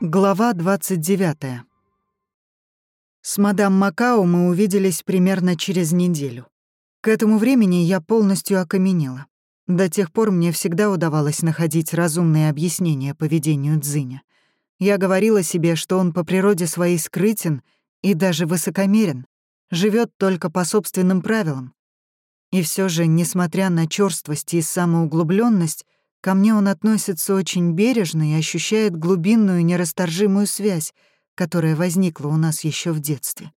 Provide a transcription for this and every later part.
Глава 29. С мадам Макао мы увиделись примерно через неделю. К этому времени я полностью окаменела. До тех пор мне всегда удавалось находить разумные объяснения поведению Дзиня. Я говорила себе, что он по природе своей скрытен и даже высокомерен, живет только по собственным правилам. И все же, несмотря на чёрствость и самоуглубленность, Ко мне он относится очень бережно и ощущает глубинную нерасторжимую связь, которая возникла у нас еще в детстве.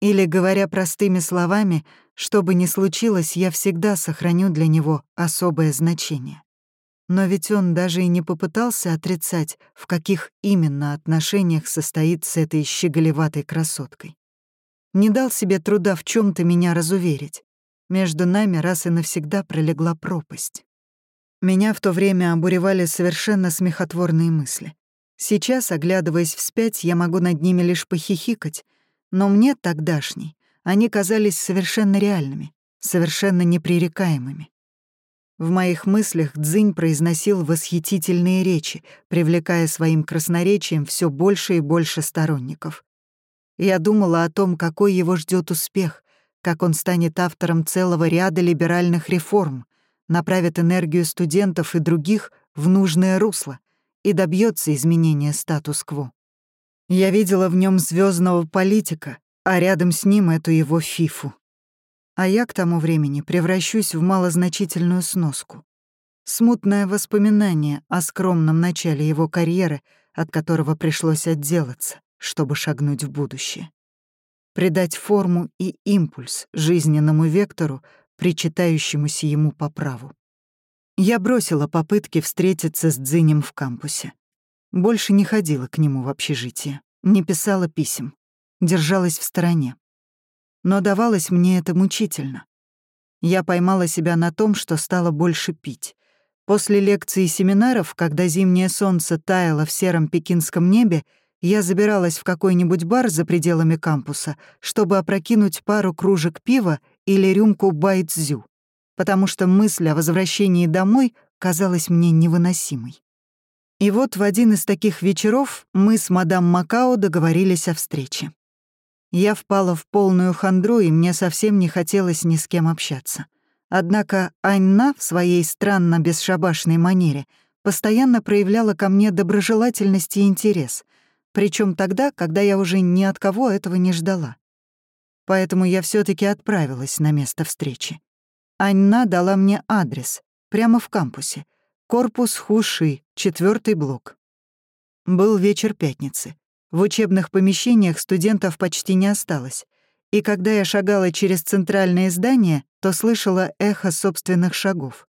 Или, говоря простыми словами, что бы ни случилось, я всегда сохраню для него особое значение. Но ведь он даже и не попытался отрицать, в каких именно отношениях состоит с этой щеголеватой красоткой. Не дал себе труда в чем то меня разуверить. Между нами раз и навсегда пролегла пропасть. Меня в то время обуревали совершенно смехотворные мысли. Сейчас, оглядываясь вспять, я могу над ними лишь похихикать, но мне тогдашней они казались совершенно реальными, совершенно непререкаемыми. В моих мыслях Дзинь произносил восхитительные речи, привлекая своим красноречием все больше и больше сторонников. Я думала о том, какой его ждет успех, как он станет автором целого ряда либеральных реформ, направит энергию студентов и других в нужное русло и добьется изменения статус-кво. Я видела в нем звездного политика, а рядом с ним эту его фифу. А я к тому времени превращусь в малозначительную сноску. Смутное воспоминание о скромном начале его карьеры, от которого пришлось отделаться, чтобы шагнуть в будущее. Придать форму и импульс жизненному вектору, причитающемуся ему по праву. Я бросила попытки встретиться с Дзинем в кампусе. Больше не ходила к нему в общежитие, не писала писем, держалась в стороне. Но давалось мне это мучительно. Я поймала себя на том, что стала больше пить. После лекций и семинаров, когда зимнее солнце таяло в сером пекинском небе, я забиралась в какой-нибудь бар за пределами кампуса, чтобы опрокинуть пару кружек пива или рюмку байцзю, потому что мысль о возвращении домой казалась мне невыносимой. И вот в один из таких вечеров мы с мадам Макао договорились о встрече. Я впала в полную хандру, и мне совсем не хотелось ни с кем общаться. Однако Анна в своей странно бесшабашной манере постоянно проявляла ко мне доброжелательность и интерес, причем тогда, когда я уже ни от кого этого не ждала поэтому я все таки отправилась на место встречи. Анна дала мне адрес, прямо в кампусе. Корпус Хуши, четвертый блок. Был вечер пятницы. В учебных помещениях студентов почти не осталось. И когда я шагала через центральное здание, то слышала эхо собственных шагов.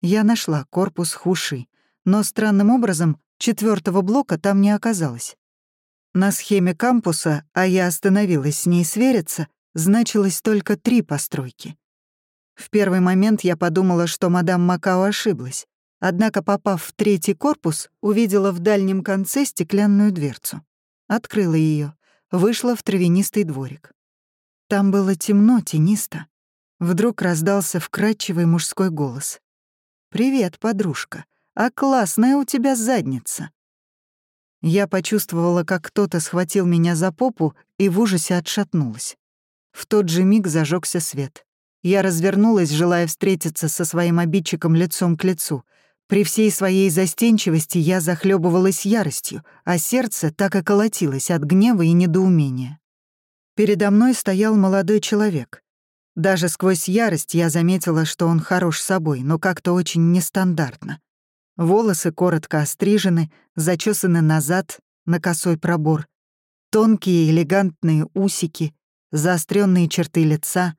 Я нашла корпус Хуши, но странным образом четвертого блока там не оказалось. На схеме кампуса, а я остановилась с ней свериться, значилось только три постройки. В первый момент я подумала, что мадам Макао ошиблась, однако, попав в третий корпус, увидела в дальнем конце стеклянную дверцу. Открыла ее, вышла в травянистый дворик. Там было темно, тенисто. Вдруг раздался вкрадчивый мужской голос. «Привет, подружка. А классная у тебя задница». Я почувствовала, как кто-то схватил меня за попу и в ужасе отшатнулась. В тот же миг зажегся свет. Я развернулась, желая встретиться со своим обидчиком лицом к лицу. При всей своей застенчивости я захлебывалась яростью, а сердце так и колотилось от гнева и недоумения. Передо мной стоял молодой человек. Даже сквозь ярость я заметила, что он хорош собой, но как-то очень нестандартно. Волосы коротко острижены, зачесаны назад, на косой пробор. Тонкие элегантные усики, заостренные черты лица.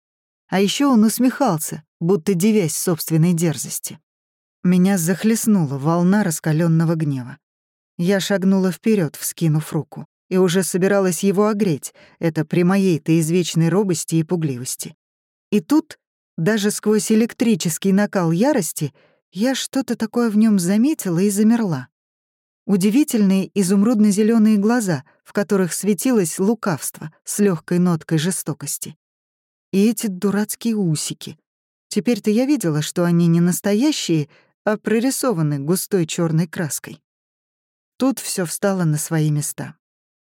А еще он усмехался, будто девясь собственной дерзости. Меня захлестнула волна раскаленного гнева. Я шагнула вперед, вскинув руку, и уже собиралась его огреть, это при моей-то извечной робости и пугливости. И тут, даже сквозь электрический накал ярости, я что-то такое в нем заметила и замерла. удивительные изумрудно зеленые глаза, в которых светилось лукавство с легкой ноткой жестокости. И эти дурацкие усики. Теперь-то я видела, что они не настоящие, а прорисованы густой черной краской. Тут все встало на свои места.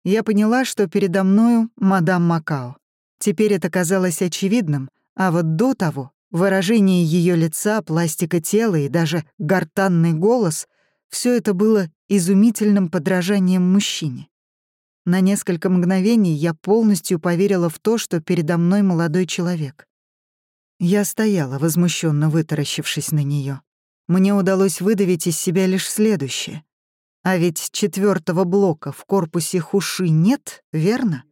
Я поняла, что передо мною мадам Макао. Теперь это казалось очевидным, а вот до того выражение ее лица, пластика тела и даже гортанный голос — все это было изумительным подражанием мужчине. На несколько мгновений я полностью поверила в то, что передо мной молодой человек. Я стояла, возмущенно вытаращившись на нее. Мне удалось выдавить из себя лишь следующее. А ведь четвертого блока в корпусе Хуши нет, верно?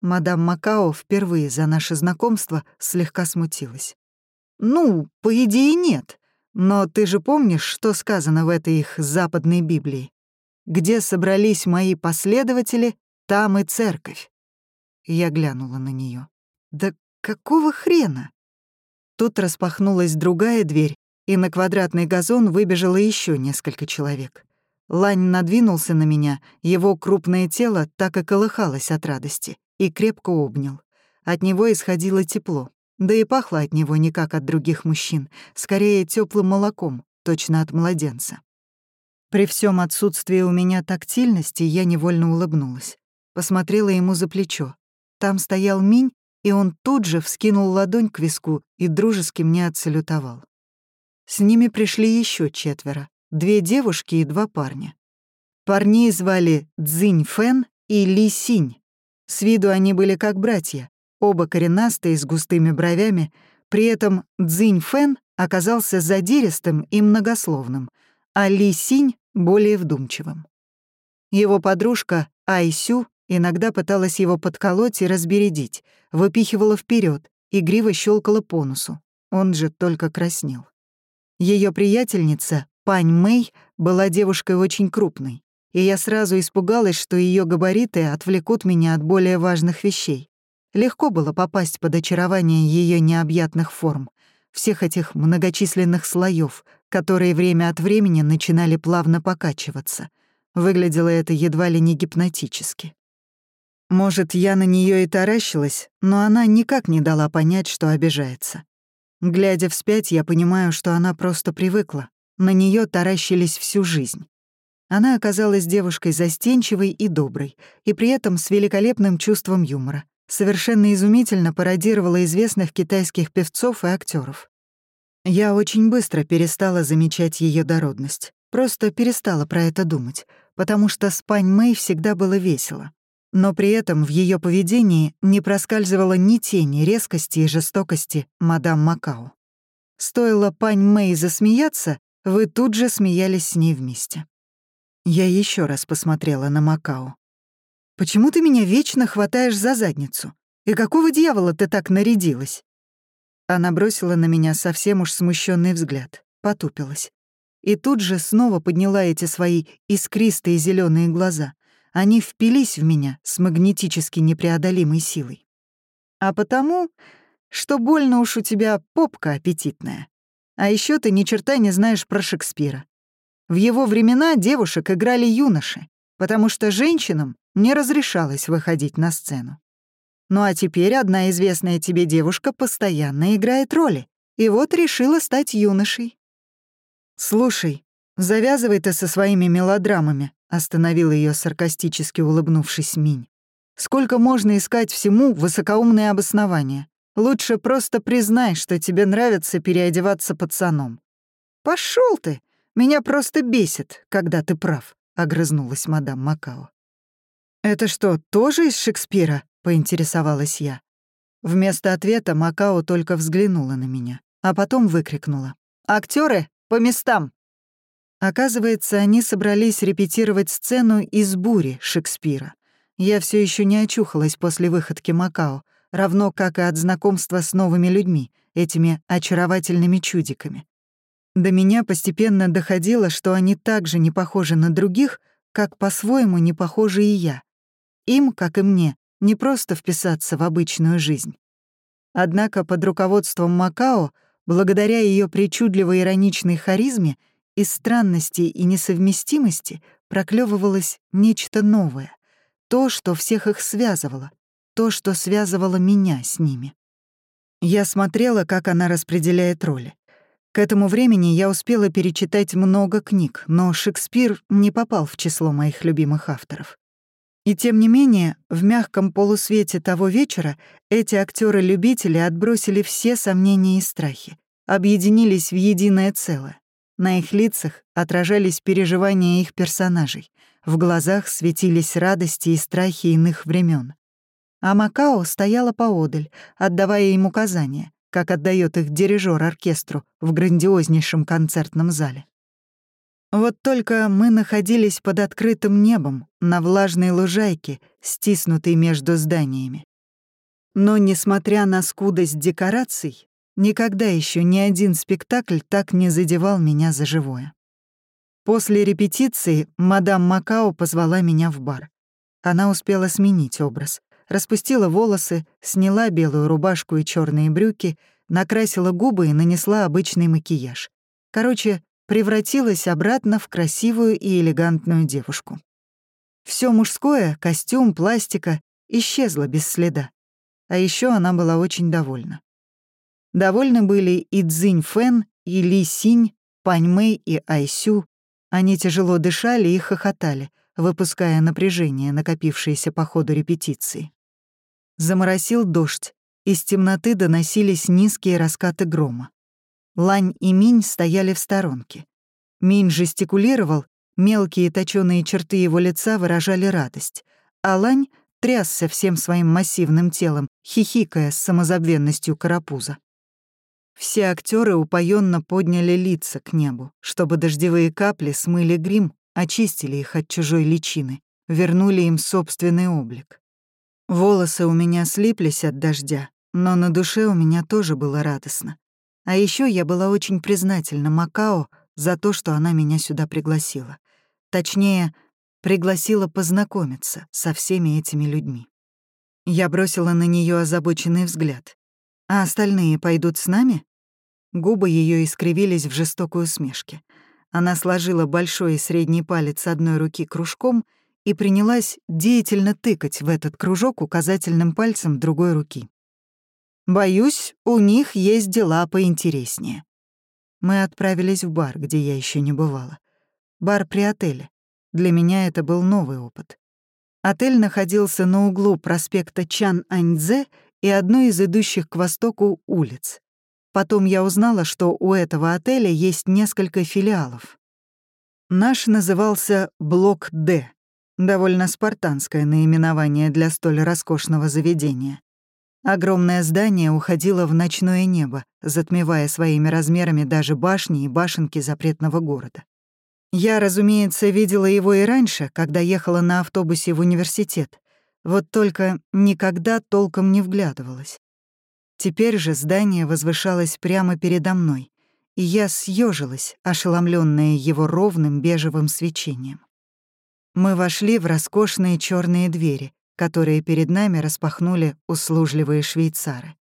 Мадам Макао впервые за наше знакомство слегка смутилась. «Ну, по идее, нет. Но ты же помнишь, что сказано в этой их западной Библии? Где собрались мои последователи, там и церковь. Я глянула на нее. Да какого хрена? Тут распахнулась другая дверь, и на квадратный газон выбежало еще несколько человек. Лань надвинулся на меня, его крупное тело так и колыхалось от радости, и крепко обнял. От него исходило тепло. Да и пахло от него не как от других мужчин, скорее теплым молоком, точно от младенца. При всем отсутствии у меня тактильности я невольно улыбнулась. Посмотрела ему за плечо. Там стоял Минь, и он тут же вскинул ладонь к виску и дружески мне отсалютовал. С ними пришли еще четверо, две девушки и два парня. Парней звали Цзинь Фэн и Ли Синь. С виду они были как братья, оба коренастые с густыми бровями, при этом Цзинь Фэн оказался задиристым и многословным, а Ли Синь — более вдумчивым. Его подружка Айсю иногда пыталась его подколоть и разбередить, выпихивала вперед, игриво щелкала по носу. Он же только краснел. Ее приятельница, Пань Мэй, была девушкой очень крупной, и я сразу испугалась, что ее габариты отвлекут меня от более важных вещей. Легко было попасть под очарование ее необъятных форм, всех этих многочисленных слоев, которые время от времени начинали плавно покачиваться. Выглядело это едва ли не гипнотически. Может, я на нее и таращилась, но она никак не дала понять, что обижается. Глядя вспять, я понимаю, что она просто привыкла. На нее таращились всю жизнь. Она оказалась девушкой застенчивой и доброй, и при этом с великолепным чувством юмора совершенно изумительно пародировала известных китайских певцов и актеров. Я очень быстро перестала замечать ее дородность, просто перестала про это думать, потому что с Пань Мэй всегда было весело. Но при этом в ее поведении не проскальзывало ни тени резкости и жестокости мадам Макао. Стоило Пань Мэй засмеяться, вы тут же смеялись с ней вместе. Я еще раз посмотрела на Макао. Почему ты меня вечно хватаешь за задницу? И какого дьявола ты так нарядилась?» Она бросила на меня совсем уж смущенный взгляд, потупилась. И тут же снова подняла эти свои искристые зеленые глаза. Они впились в меня с магнетически непреодолимой силой. «А потому, что больно уж у тебя попка аппетитная. А еще ты ни черта не знаешь про Шекспира. В его времена девушек играли юноши, потому что женщинам не разрешалось выходить на сцену. Ну а теперь одна известная тебе девушка постоянно играет роли, и вот решила стать юношей. «Слушай, завязывай ты со своими мелодрамами», — остановил ее саркастически улыбнувшись Минь. «Сколько можно искать всему высокоумные обоснования? Лучше просто признай, что тебе нравится переодеваться пацаном». Пошел ты! Меня просто бесит, когда ты прав», — огрызнулась мадам Макао. «Это что, тоже из Шекспира?» — поинтересовалась я. Вместо ответа Макао только взглянула на меня, а потом выкрикнула. «Актеры, по местам!» Оказывается, они собрались репетировать сцену из «Бури» Шекспира. Я все еще не очухалась после выходки Макао, равно как и от знакомства с новыми людьми, этими очаровательными чудиками. До меня постепенно доходило, что они так же не похожи на других, как по-своему не похожи и я. Им, как и мне, не просто вписаться в обычную жизнь. Однако под руководством Макао, благодаря ее причудливой ироничной харизме, из странностей и несовместимости проклевывалось нечто новое, то, что всех их связывало, то, что связывало меня с ними. Я смотрела, как она распределяет роли. К этому времени я успела перечитать много книг, но Шекспир не попал в число моих любимых авторов. И тем не менее, в мягком полусвете того вечера эти актеры любители отбросили все сомнения и страхи, объединились в единое целое. На их лицах отражались переживания их персонажей, в глазах светились радости и страхи иных времен. А Макао стояла поодаль, отдавая им указания, как отдает их дирижер оркестру в грандиознейшем концертном зале. Вот только мы находились под открытым небом, на влажной лужайке, стиснутой между зданиями. Но, несмотря на скудость декораций, Никогда еще ни один спектакль так не задевал меня за живое. После репетиции мадам Макао позвала меня в бар. Она успела сменить образ. Распустила волосы, сняла белую рубашку и черные брюки, накрасила губы и нанесла обычный макияж. Короче, превратилась обратно в красивую и элегантную девушку. Все мужское, костюм, пластика, исчезло без следа. А еще она была очень довольна. Довольны были и Цзинь Фэн, и Ли Синь, Пань Мэй и Айсю. Они тяжело дышали и хохотали, выпуская напряжение, накопившееся по ходу репетиции. Заморосил дождь, из темноты доносились низкие раскаты грома. Лань и Минь стояли в сторонке. Минь жестикулировал, мелкие точёные черты его лица выражали радость, а Лань трясся всем своим массивным телом, хихикая с самозабвенностью карапуза. Все актеры упоенно подняли лица к небу, чтобы дождевые капли смыли грим, очистили их от чужой личины, вернули им собственный облик. Волосы у меня слиплись от дождя, но на душе у меня тоже было радостно. А еще я была очень признательна Макао за то, что она меня сюда пригласила. Точнее, пригласила познакомиться со всеми этими людьми. Я бросила на нее озабоченный взгляд. «А остальные пойдут с нами?» Губы ее искривились в жестокой усмешке. Она сложила большой и средний палец одной руки кружком и принялась деятельно тыкать в этот кружок указательным пальцем другой руки. «Боюсь, у них есть дела поинтереснее». Мы отправились в бар, где я еще не бывала. Бар при отеле. Для меня это был новый опыт. Отель находился на углу проспекта Чан-Аньцзе и одной из идущих к востоку улиц. Потом я узнала, что у этого отеля есть несколько филиалов. Наш назывался «Блок Д», довольно спартанское наименование для столь роскошного заведения. Огромное здание уходило в ночное небо, затмевая своими размерами даже башни и башенки запретного города. Я, разумеется, видела его и раньше, когда ехала на автобусе в университет, вот только никогда толком не вглядывалась. Теперь же здание возвышалось прямо передо мной, и я съежилась, ошеломленная его ровным бежевым свечением. Мы вошли в роскошные черные двери, которые перед нами распахнули услужливые швейцары.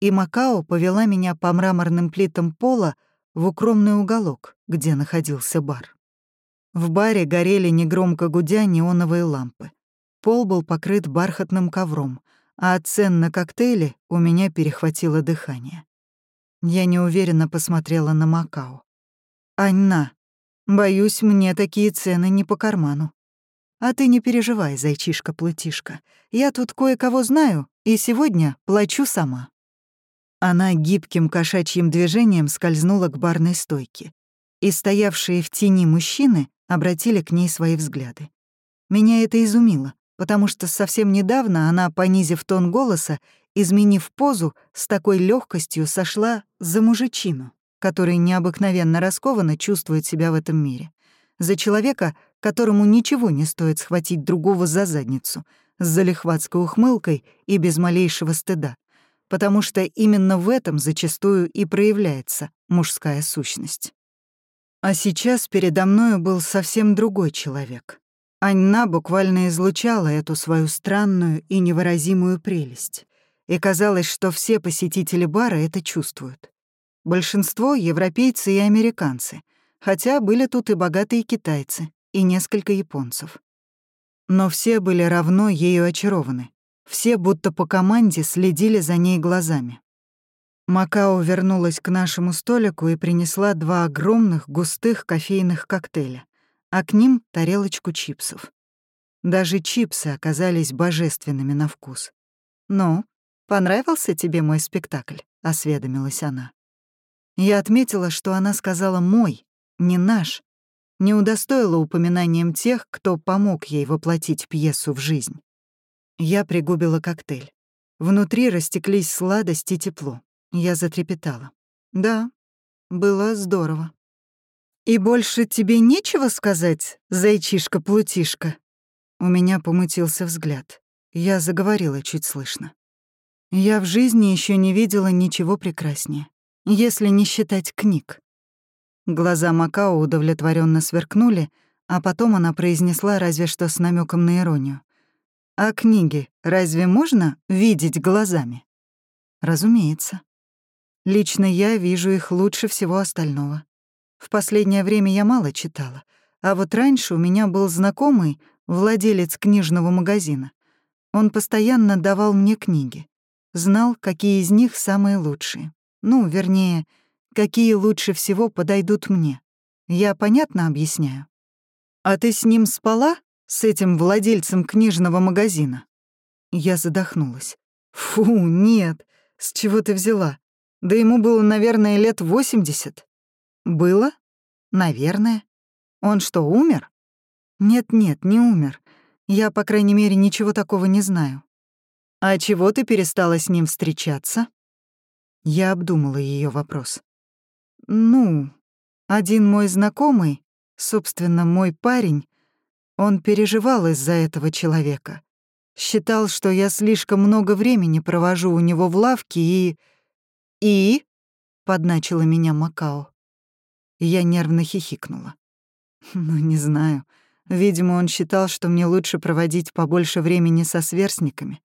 И Макао повела меня по мраморным плитам пола в укромный уголок, где находился бар. В баре горели негромко гудя неоновые лампы. Пол был покрыт бархатным ковром, а от цен на коктейли у меня перехватило дыхание. Я неуверенно посмотрела на Макао. «Аньна, боюсь, мне такие цены не по карману. А ты не переживай, зайчишка-плытишка. Я тут кое-кого знаю, и сегодня плачу сама». Она гибким кошачьим движением скользнула к барной стойке, и стоявшие в тени мужчины обратили к ней свои взгляды. Меня это изумило потому что совсем недавно она, понизив тон голоса, изменив позу, с такой легкостью сошла за мужичину, который необыкновенно раскованно чувствует себя в этом мире. За человека, которому ничего не стоит схватить другого за задницу, с залихватской ухмылкой и без малейшего стыда, потому что именно в этом зачастую и проявляется мужская сущность. А сейчас передо мною был совсем другой человек. Анна буквально излучала эту свою странную и невыразимую прелесть. И казалось, что все посетители бара это чувствуют. Большинство — европейцы и американцы, хотя были тут и богатые китайцы, и несколько японцев. Но все были равно ею очарованы. Все будто по команде следили за ней глазами. Макао вернулась к нашему столику и принесла два огромных густых кофейных коктейля, а к ним — тарелочку чипсов. Даже чипсы оказались божественными на вкус. «Ну, понравился тебе мой спектакль?» — осведомилась она. Я отметила, что она сказала «мой», не «наш», не удостоила упоминанием тех, кто помог ей воплотить пьесу в жизнь. Я пригубила коктейль. Внутри растеклись сладость и тепло. Я затрепетала. «Да, было здорово». «И больше тебе нечего сказать, зайчишка-плутишка?» У меня помутился взгляд. Я заговорила чуть слышно. Я в жизни еще не видела ничего прекраснее, если не считать книг. Глаза Макао удовлетворенно сверкнули, а потом она произнесла разве что с намеком на иронию. «А книги разве можно видеть глазами?» «Разумеется. Лично я вижу их лучше всего остального. В последнее время я мало читала, а вот раньше у меня был знакомый, владелец книжного магазина. Он постоянно давал мне книги. Знал, какие из них самые лучшие. Ну, вернее, какие лучше всего подойдут мне. Я понятно объясняю? «А ты с ним спала? С этим владельцем книжного магазина?» Я задохнулась. «Фу, нет. С чего ты взяла? Да ему было, наверное, лет восемьдесят». «Было? Наверное. Он что, умер?» «Нет-нет, не умер. Я, по крайней мере, ничего такого не знаю». «А чего ты перестала с ним встречаться?» Я обдумала ее вопрос. «Ну, один мой знакомый, собственно, мой парень, он переживал из-за этого человека. Считал, что я слишком много времени провожу у него в лавке и... «И?» — подначила меня Макао. Я нервно хихикнула. «Ну, не знаю. Видимо, он считал, что мне лучше проводить побольше времени со сверстниками.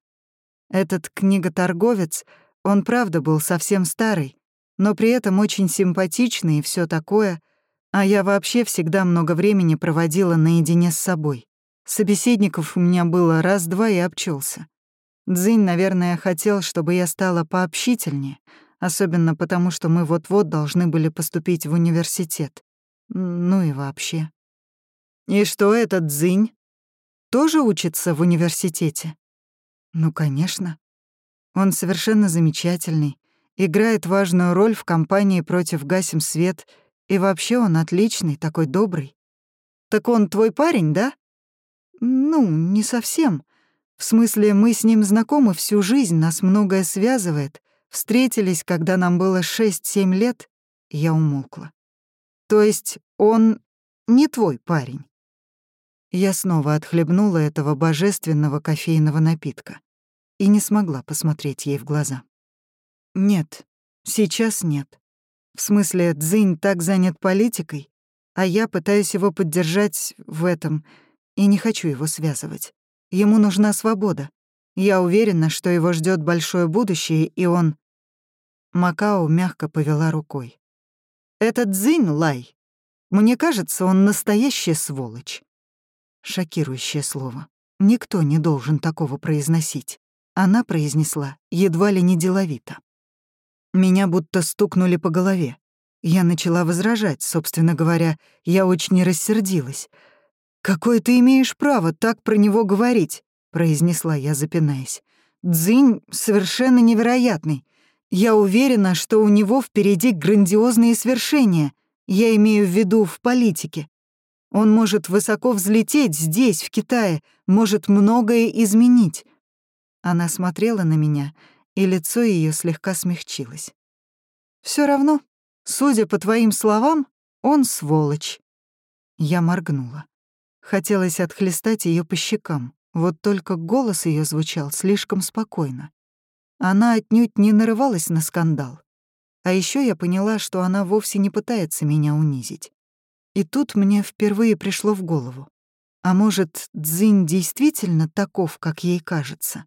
Этот книготорговец, он правда был совсем старый, но при этом очень симпатичный и все такое, а я вообще всегда много времени проводила наедине с собой. Собеседников у меня было раз-два и обчелся. Дзинь, наверное, хотел, чтобы я стала пообщительнее, особенно потому, что мы вот-вот должны были поступить в университет. Ну и вообще. И что этот Дзинь? Тоже учится в университете? Ну, конечно. Он совершенно замечательный, играет важную роль в кампании против «Гасим свет», и вообще он отличный, такой добрый. Так он твой парень, да? Ну, не совсем. В смысле, мы с ним знакомы всю жизнь, нас многое связывает. Встретились, когда нам было 6-7 лет, я умолкла. То есть он не твой парень? Я снова отхлебнула этого божественного кофейного напитка и не смогла посмотреть ей в глаза. Нет, сейчас нет. В смысле, Цзинь так занят политикой, а я пытаюсь его поддержать в этом и не хочу его связывать. Ему нужна свобода. Я уверена, что его ждет большое будущее, и он... Макао мягко повела рукой. «Этот Цзинь Лай. Мне кажется, он настоящая сволочь. Шокирующее слово. Никто не должен такого произносить. Она произнесла едва ли не деловито. Меня будто стукнули по голове. Я начала возражать, собственно говоря, я очень рассердилась. «Какое ты имеешь право так про него говорить?» — произнесла я, запинаясь. «Дзынь совершенно невероятный. Я уверена, что у него впереди грандиозные свершения. Я имею в виду в политике. Он может высоко взлететь здесь, в Китае, может многое изменить. Она смотрела на меня, и лицо ее слегка смягчилось. Все равно, судя по твоим словам, он сволочь. Я моргнула. Хотелось отхлестать ее по щекам, вот только голос ее звучал слишком спокойно. Она отнюдь не нарывалась на скандал. А еще я поняла, что она вовсе не пытается меня унизить. И тут мне впервые пришло в голову. А может, Дзинь действительно таков, как ей кажется?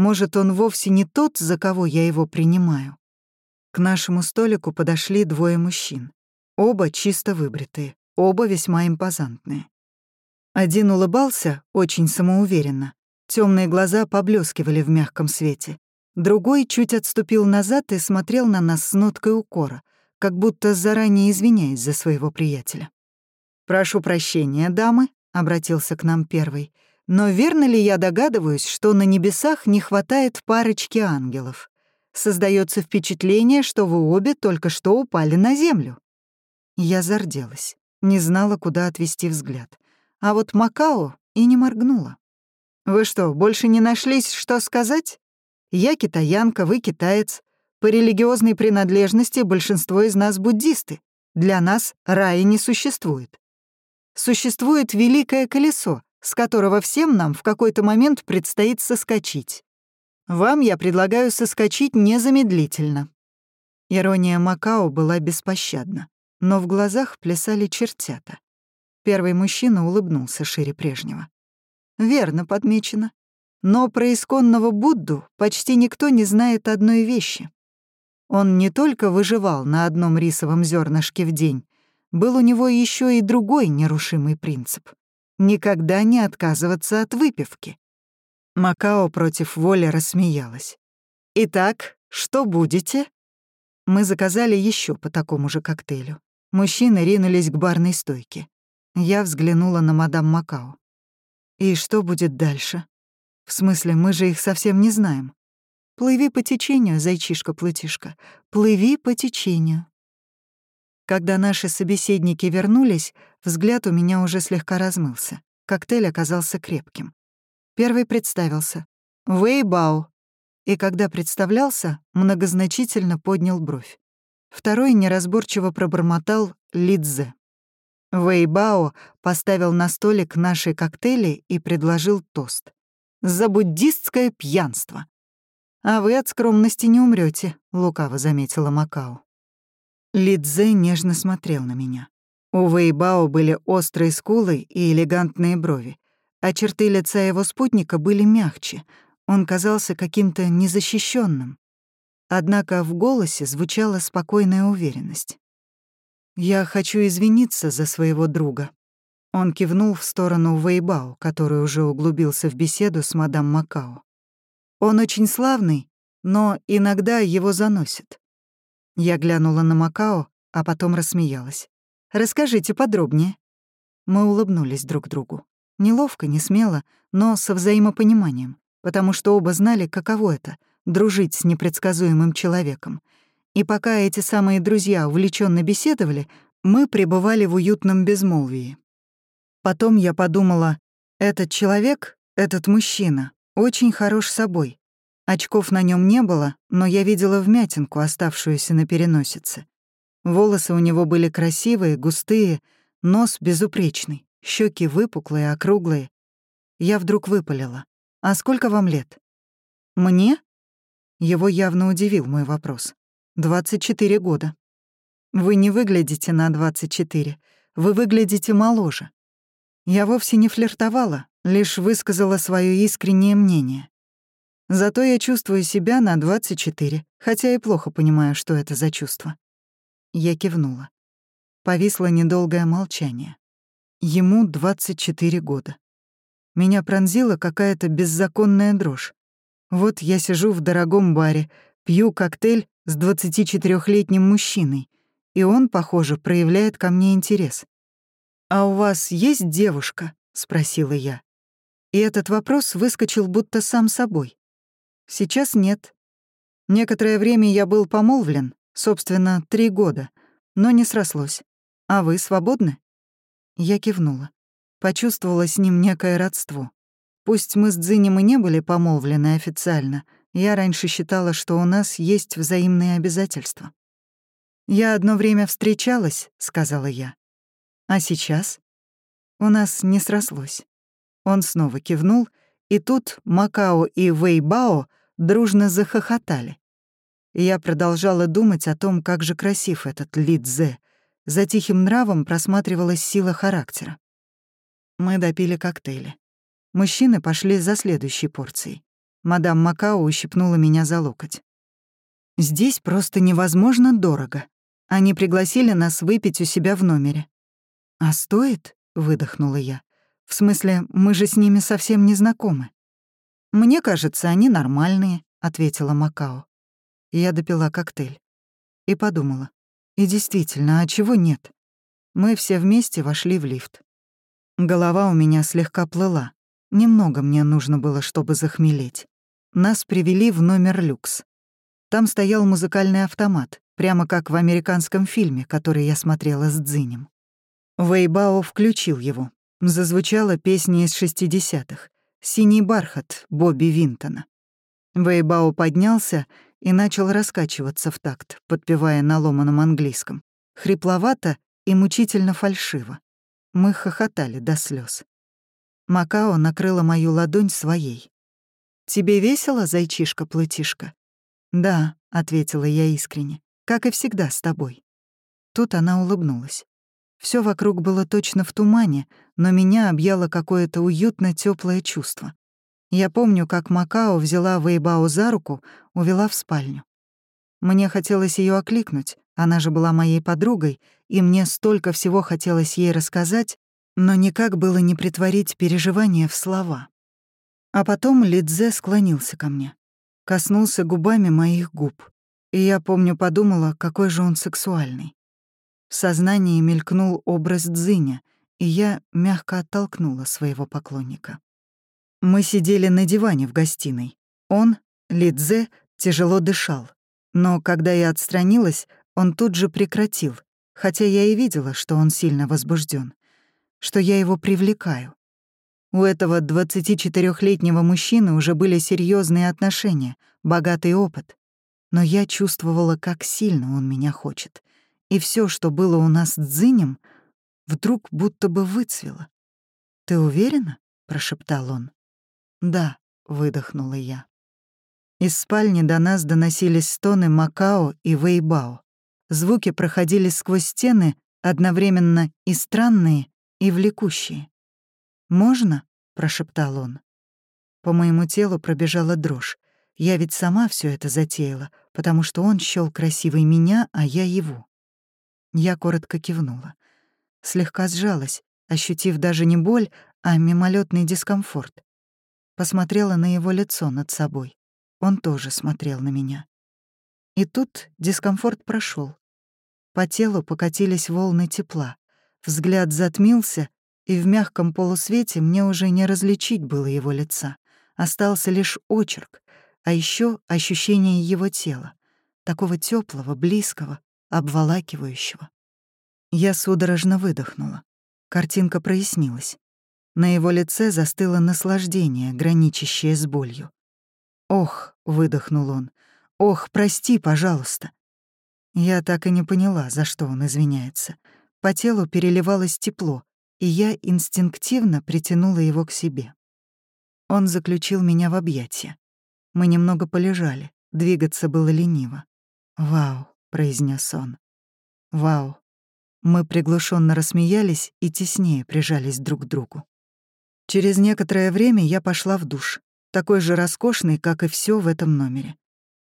Может, он вовсе не тот, за кого я его принимаю? К нашему столику подошли двое мужчин. Оба чисто выбритые, оба весьма импозантные. Один улыбался очень самоуверенно. Темные глаза поблескивали в мягком свете. Другой чуть отступил назад и смотрел на нас с ноткой укора, как будто заранее извиняясь за своего приятеля. «Прошу прощения, дамы», — обратился к нам первый, «но верно ли я догадываюсь, что на небесах не хватает парочки ангелов? Создается впечатление, что вы обе только что упали на землю». Я зарделась, не знала, куда отвести взгляд. А вот Макао и не моргнула. «Вы что, больше не нашлись, что сказать? Я китаянка, вы китаец. По религиозной принадлежности большинство из нас буддисты. Для нас рая не существует. Существует великое колесо, с которого всем нам в какой-то момент предстоит соскочить. Вам я предлагаю соскочить незамедлительно». Ирония Макао была беспощадна, но в глазах плясали чертята. Первый мужчина улыбнулся шире прежнего. «Верно подмечено. Но про исконного Будду почти никто не знает одной вещи. Он не только выживал на одном рисовом зернышке в день, был у него еще и другой нерушимый принцип — никогда не отказываться от выпивки. Макао против воли рассмеялась. «Итак, что будете?» Мы заказали еще по такому же коктейлю. Мужчины ринулись к барной стойке. Я взглянула на мадам Макао. «И что будет дальше? В смысле, мы же их совсем не знаем. Плыви по течению, зайчишка-плытишка, плыви по течению. Когда наши собеседники вернулись, взгляд у меня уже слегка размылся. Коктейль оказался крепким. Первый представился. Вэй Бао. И когда представлялся, многозначительно поднял бровь. Второй неразборчиво пробормотал Лидзе. Вэй Бао поставил на столик наши коктейли и предложил тост. «За буддистское пьянство!» «А вы от скромности не умрете, лукаво заметила Макао. Лидзе нежно смотрел на меня. У Вэйбао были острые скулы и элегантные брови, а черты лица его спутника были мягче, он казался каким-то незащищенным. Однако в голосе звучала спокойная уверенность. «Я хочу извиниться за своего друга». Он кивнул в сторону Вэйбао, который уже углубился в беседу с мадам Макао. Он очень славный, но иногда его заносит. Я глянула на Макао, а потом рассмеялась. «Расскажите подробнее». Мы улыбнулись друг другу. Неловко, не смело, но со взаимопониманием, потому что оба знали, каково это — дружить с непредсказуемым человеком. И пока эти самые друзья увлеченно беседовали, мы пребывали в уютном безмолвии. Потом я подумала, этот человек, этот мужчина, очень хорош собой. Очков на нем не было, но я видела вмятинку, оставшуюся на переносице. Волосы у него были красивые, густые, нос безупречный, щеки выпуклые, округлые. Я вдруг выпалила. «А сколько вам лет?» «Мне?» Его явно удивил мой вопрос. «24 года». «Вы не выглядите на 24. Вы выглядите моложе». Я вовсе не флиртовала, лишь высказала свое искреннее мнение. Зато я чувствую себя на 24, хотя и плохо понимаю, что это за чувство. Я кивнула. Повисло недолгое молчание. Ему 24 года. Меня пронзила какая-то беззаконная дрожь. Вот я сижу в дорогом баре, пью коктейль с 24-летним мужчиной, и он, похоже, проявляет ко мне интерес. «А у вас есть девушка?» — спросила я. И этот вопрос выскочил будто сам собой. Сейчас нет. Некоторое время я был помолвлен, собственно, три года, но не срослось. А вы свободны? Я кивнула. Почувствовала с ним некое родство. Пусть мы с Дзинем и не были помолвлены официально, я раньше считала, что у нас есть взаимные обязательства. «Я одно время встречалась», — сказала я. «А сейчас?» «У нас не срослось». Он снова кивнул, и тут Макао и Вэйбао дружно захохотали. Я продолжала думать о том, как же красив этот Лидзе. За тихим нравом просматривалась сила характера. Мы допили коктейли. Мужчины пошли за следующей порцией. Мадам Макао ущипнула меня за локоть. «Здесь просто невозможно дорого. Они пригласили нас выпить у себя в номере». «А стоит?» — выдохнула я. В смысле, мы же с ними совсем не знакомы. «Мне кажется, они нормальные», — ответила Макао. Я допила коктейль. И подумала. И действительно, а чего нет? Мы все вместе вошли в лифт. Голова у меня слегка плыла. Немного мне нужно было, чтобы захмелеть. Нас привели в номер люкс. Там стоял музыкальный автомат, прямо как в американском фильме, который я смотрела с Дзинем. Вейбао включил его. Зазвучала песня из 60-х «Синий бархат» Бобби Винтона. Вейбао поднялся и начал раскачиваться в такт, подпевая на ломаном английском. Хрипловато и мучительно фальшиво. Мы хохотали до слез. Макао накрыла мою ладонь своей. «Тебе весело, зайчишка-плытишка?» «Да», — ответила я искренне, — «как и всегда с тобой». Тут она улыбнулась. Все вокруг было точно в тумане, но меня объяло какое-то уютно теплое чувство. Я помню, как Макао взяла Вейбао за руку, увела в спальню. Мне хотелось ее окликнуть, она же была моей подругой, и мне столько всего хотелось ей рассказать, но никак было не притворить переживания в слова. А потом Лидзе склонился ко мне, коснулся губами моих губ, и я, помню, подумала, какой же он сексуальный. В сознании мелькнул образ Дзиня, и я мягко оттолкнула своего поклонника. Мы сидели на диване в гостиной. Он, Лидзе, тяжело дышал. Но когда я отстранилась, он тут же прекратил, хотя я и видела, что он сильно возбужден, что я его привлекаю. У этого 24-летнего мужчины уже были серьезные отношения, богатый опыт. Но я чувствовала, как сильно он меня хочет. И все, что было у нас с Дзинем, вдруг будто бы выцвело. «Ты уверена?» — прошептал он. «Да», — выдохнула я. Из спальни до нас доносились стоны Макао и Вейбао. Звуки проходили сквозь стены, одновременно и странные, и влекущие. «Можно?» — прошептал он. По моему телу пробежала дрожь. Я ведь сама все это затеяла, потому что он счёл красивой меня, а я его. Я коротко кивнула. Слегка сжалась, ощутив даже не боль, а мимолетный дискомфорт. Посмотрела на его лицо над собой. Он тоже смотрел на меня. И тут дискомфорт прошел. По телу покатились волны тепла. Взгляд затмился, и в мягком полусвете мне уже не различить было его лица. Остался лишь очерк, а еще ощущение его тела, такого теплого, близкого, обволакивающего. Я судорожно выдохнула. Картинка прояснилась. На его лице застыло наслаждение, граничащее с болью. «Ох», — выдохнул он, — «ох, прости, пожалуйста». Я так и не поняла, за что он извиняется. По телу переливалось тепло, и я инстинктивно притянула его к себе. Он заключил меня в объятия. Мы немного полежали, двигаться было лениво. «Вау», — произнес он. «Вау». Мы приглушенно рассмеялись и теснее прижались друг к другу. Через некоторое время я пошла в душ, такой же роскошный, как и все в этом номере.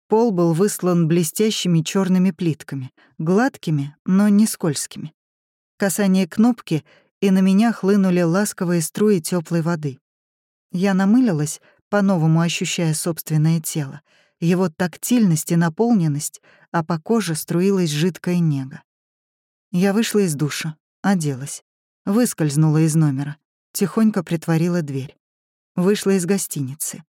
Пол был выслан блестящими черными плитками, гладкими, но не скользкими. Касание кнопки, и на меня хлынули ласковые струи теплой воды. Я намылилась, по-новому ощущая собственное тело, его тактильность и наполненность, а по коже струилась жидкая нега. Я вышла из душа, оделась, выскользнула из номера, тихонько притворила дверь. Вышла из гостиницы.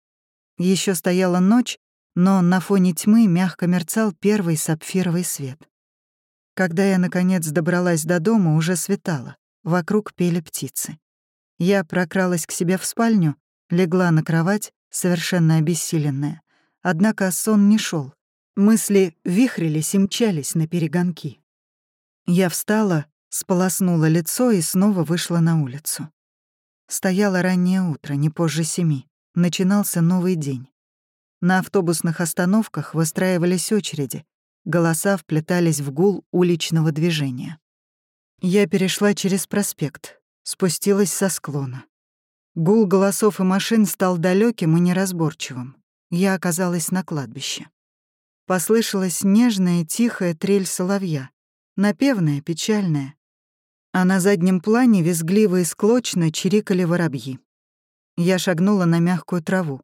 Еще стояла ночь, но на фоне тьмы мягко мерцал первый сапфировый свет. Когда я, наконец, добралась до дома, уже светало. Вокруг пели птицы. Я прокралась к себе в спальню, легла на кровать, совершенно обессиленная. Однако сон не шел. Мысли вихрились и мчались на перегонки. Я встала, сполоснула лицо и снова вышла на улицу. Стояло раннее утро, не позже семи. Начинался новый день. На автобусных остановках выстраивались очереди, голоса вплетались в гул уличного движения. Я перешла через проспект, спустилась со склона. Гул голосов и машин стал далеким и неразборчивым. Я оказалась на кладбище. Послышалась нежная, тихая трель соловья, напевная, печальная. а на заднем плане визгливо и склочно чирикали воробьи. Я шагнула на мягкую траву.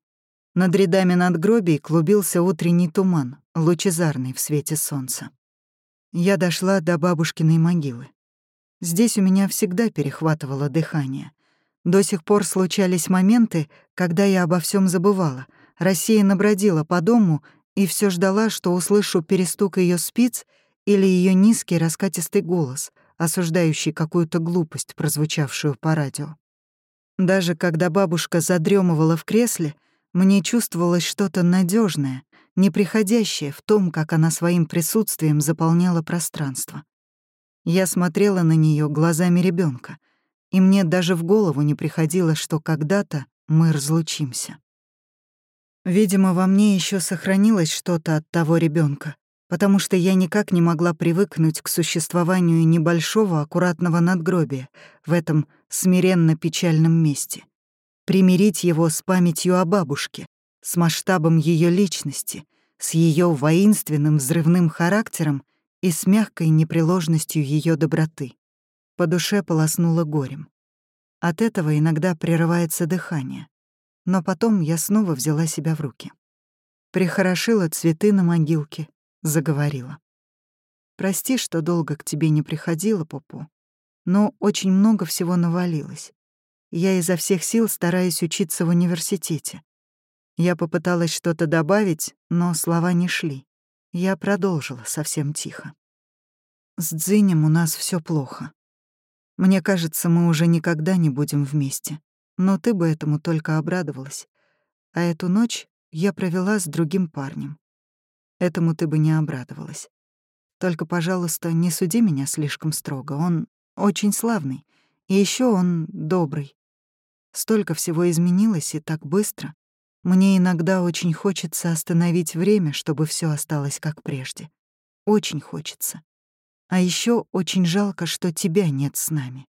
Над рядами надгробий клубился утренний туман, лучезарный в свете солнца. Я дошла до бабушкиной могилы. Здесь у меня всегда перехватывало дыхание. До сих пор случались моменты, когда я обо всем забывала, рассеянно бродила по дому и все ждала, что услышу перестук ее спиц или ее низкий раскатистый голос, осуждающий какую-то глупость, прозвучавшую по радио. Даже когда бабушка задремывала в кресле, мне чувствовалось что-то надежное, неприходящее в том, как она своим присутствием заполняла пространство. Я смотрела на нее глазами ребенка, и мне даже в голову не приходило, что когда-то мы разлучимся. Видимо, во мне еще сохранилось что-то от того ребенка, потому что я никак не могла привыкнуть к существованию небольшого аккуратного надгробия в этом смиренно печальном месте. Примирить его с памятью о бабушке, с масштабом ее личности, с ее воинственным взрывным характером и с мягкой непреложностью ее доброты. По душе полоснуло горем. От этого иногда прерывается дыхание. Но потом я снова взяла себя в руки. Прихорошила цветы на могилке, заговорила. «Прости, что долго к тебе не приходила, Попу, но очень много всего навалилось. Я изо всех сил стараюсь учиться в университете. Я попыталась что-то добавить, но слова не шли. Я продолжила совсем тихо. С Дзинем у нас все плохо. Мне кажется, мы уже никогда не будем вместе. Но ты бы этому только обрадовалась. А эту ночь я провела с другим парнем. Этому ты бы не обрадовалась. Только, пожалуйста, не суди меня слишком строго. Он очень славный. И еще он добрый. Столько всего изменилось и так быстро. Мне иногда очень хочется остановить время, чтобы все осталось как прежде. Очень хочется. А еще очень жалко, что тебя нет с нами.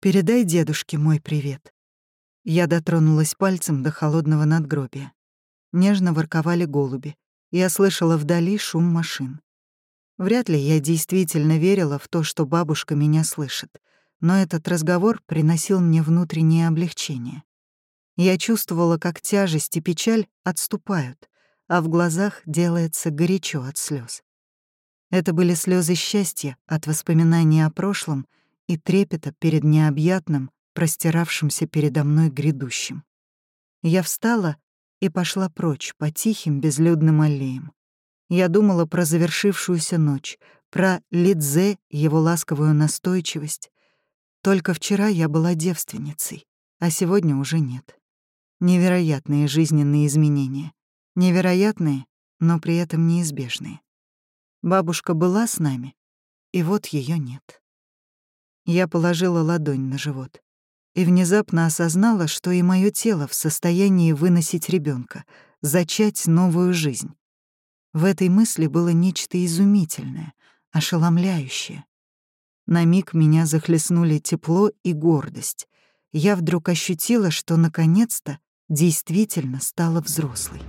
Передай дедушке мой привет. Я дотронулась пальцем до холодного надгробия. Нежно ворковали голуби. Я слышала вдали шум машин. Вряд ли я действительно верила в то, что бабушка меня слышит, но этот разговор приносил мне внутреннее облегчение. Я чувствовала, как тяжесть и печаль отступают, а в глазах делается горячо от слез. Это были слезы счастья от воспоминаний о прошлом и трепета перед необъятным, простиравшимся передо мной грядущим. Я встала и пошла прочь по тихим безлюдным аллеям. Я думала про завершившуюся ночь, про Лидзе, его ласковую настойчивость. Только вчера я была девственницей, а сегодня уже нет. Невероятные жизненные изменения. Невероятные, но при этом неизбежные. Бабушка была с нами, и вот ее нет. Я положила ладонь на живот и внезапно осознала, что и мое тело в состоянии выносить ребенка, зачать новую жизнь. В этой мысли было нечто изумительное, ошеломляющее. На миг меня захлестнули тепло и гордость. Я вдруг ощутила, что наконец-то действительно стала взрослой.